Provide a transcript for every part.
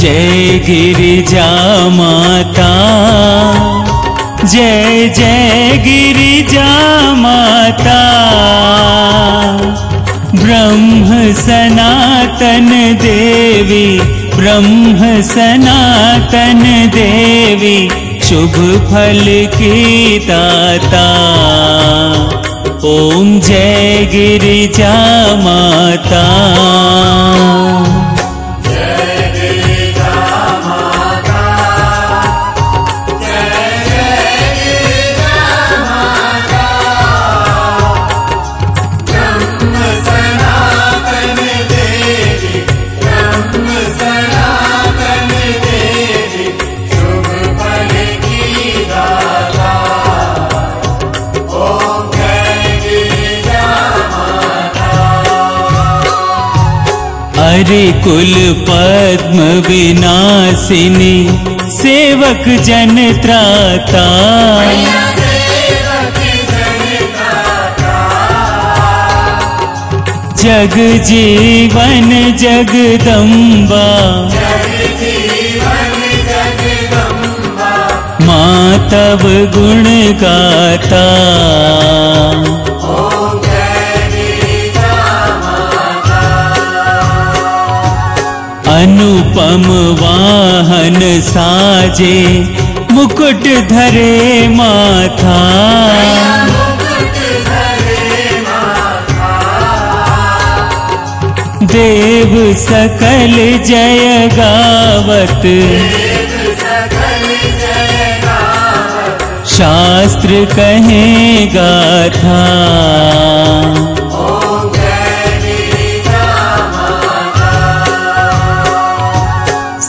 जय गिरिजा माता जय जय गिरिजा माता ब्रह्म सनातन देवी, ब्रह्म सनातन देवी, शुभ फल की दाता। ओम जय गिरिजा माता हरि कुल पद्म विनाशिनी सेवक जन त्राता जग जीवन जगदम्बा। मातव गुण गाता अनुपम वाहन साजे मुकुट धरे माथा। देव सकल जय गावत। शास्त्र कहे गाथा।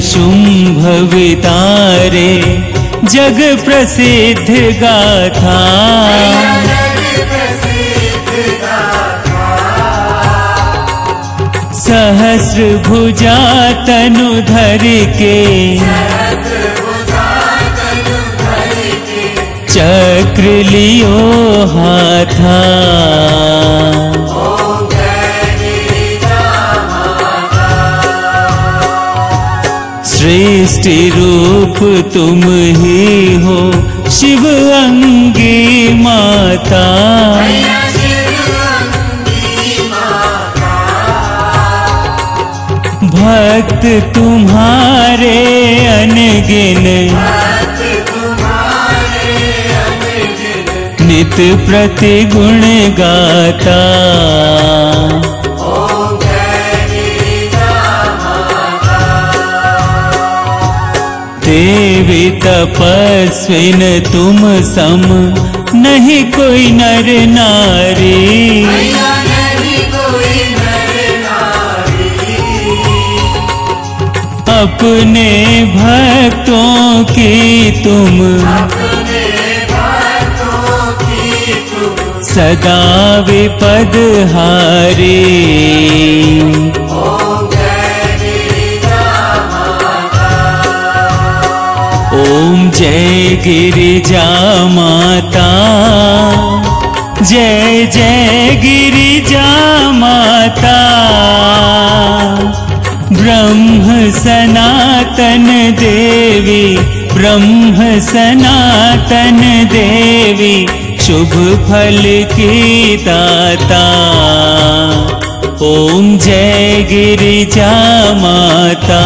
शुंभ वितारे जग प्रसिद्ध गाथा। सहस्र भुजा तनु धर के चक्र लियो हाथा। सृष्टि रूप तुम ही हो, शिव अंगी माता। भक्त तुम्हारे अनगिन। नित प्रति गुण गाता। देवी तपस्विन तुम सम, नहीं कोई नर नारी। अपने भक्तों की तुम, सदा विपद हारी। जय गिरिजा माता। जय जय गिरिजा माता। ब्रह्म सनातन देवी, ब्रह्म सनातन देवी, शुभ फल की दाता। ओम जय गिरिजा माता।